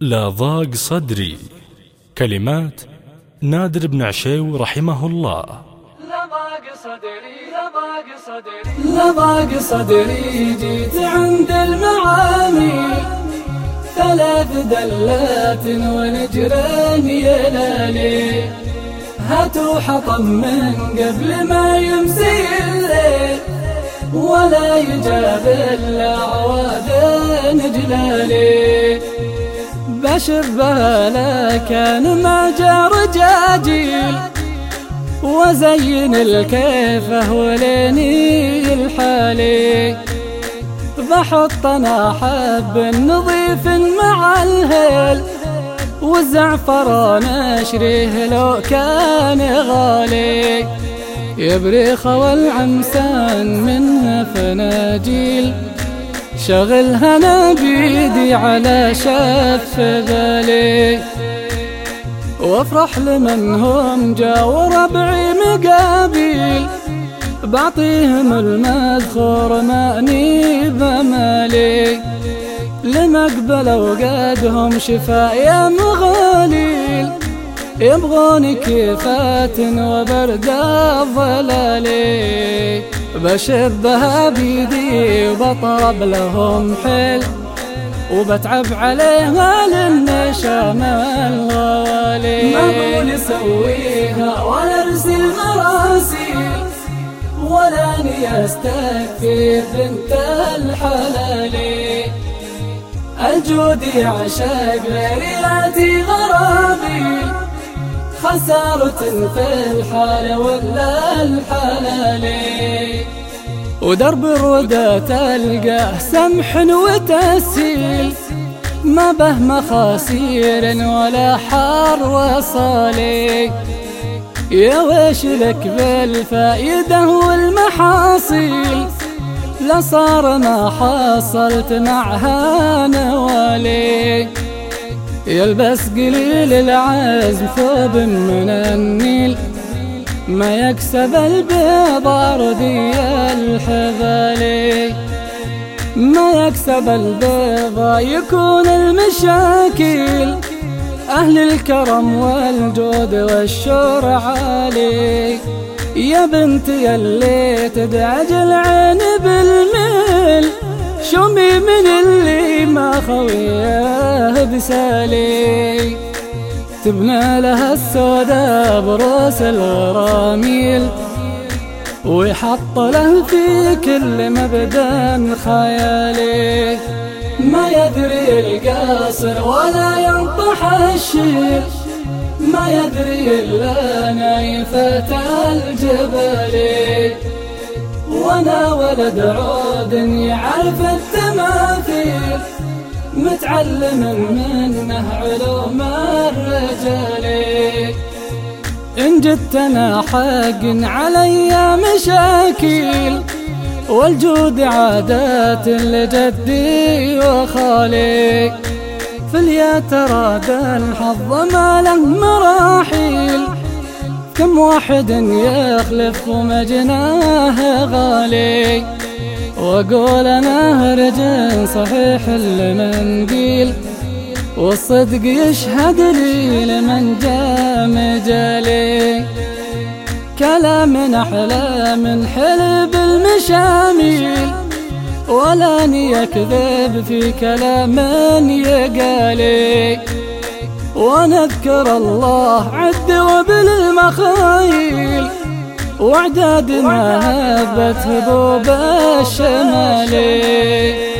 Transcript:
لا ضاق صدري. كلمات نادر بن عشيو رحمه الله. لضاق صدري لضاق صدري لضاق صدري. جيت عند المعامي ثلاث دلات ونجران يلالي هاتوا حطم من قبل ما يمسي الليل ولا يجاب إلا عواد جلالي بشبه لكان ما جاء رجاجيل وزين الكيفه وليني الحالي. بحط أنا حب نظيف مع الهيل والزعفران اشريه لو كان غالي. يبريخ والعمسان منها فناجيل شغلها أنا بيدي على شف بالي. وافرح لمن هم جا وربعي مقابيل. بعطيهم المذخور مأني بمالي. لمقبل اوقادهم شفايا مغاليل. يبغون كيفات وبرد الظلالي بشبها بيدي وبطرب لهم حيل وبتعب عليها للنشام الغالي. ما نسويها ولا أرسل مراسيل ولا أني أستكفي بنت الحلالي. الجود يعشق غيري غرابي خسارة في الحال ولا الحلالي ودرب الردى تلقاه سمح وتسهيل. ما به مخاسير ولا حار وصالي يا ويش لك بالفائدة والمحاصيل؟ لصار ما حصلت معها نوالي يلبس قليل العزم ثوب من النيل. ما يكسب البيض أرضي الحبالي. ما يكسب البيض يكون المشاكل. أهل الكرم والجود والشور عالي. يا بنتي اللي تدعج العين بالميل. شمي من اللي ما خويه بسالي تبنى لها السودا بروس الغراميل. ويحط له في كل مبدأ خيالي ما يدري القاصر ولا ينطح الشيل. ما يدري إلا نايفة الجبل وأنا ولد عود يعرف التماثيل. متعلم منه علوم الرجال. إن جدتنا حق علي مشاكل والجود عادات لجدي وخالي. في اليتراد الحظ ما له مراحيل كم واحد يخلف ومجناه غالي. وأقول أنا رجل صحيح المنديل والصدق يشهد لي لمن جاء مجالي. كلام أحلى من حلب المشاميل ولا يكذب في كلام يقالي. ونذكر الله عد وبالمخايل وعداد هبت هبوب الشمالي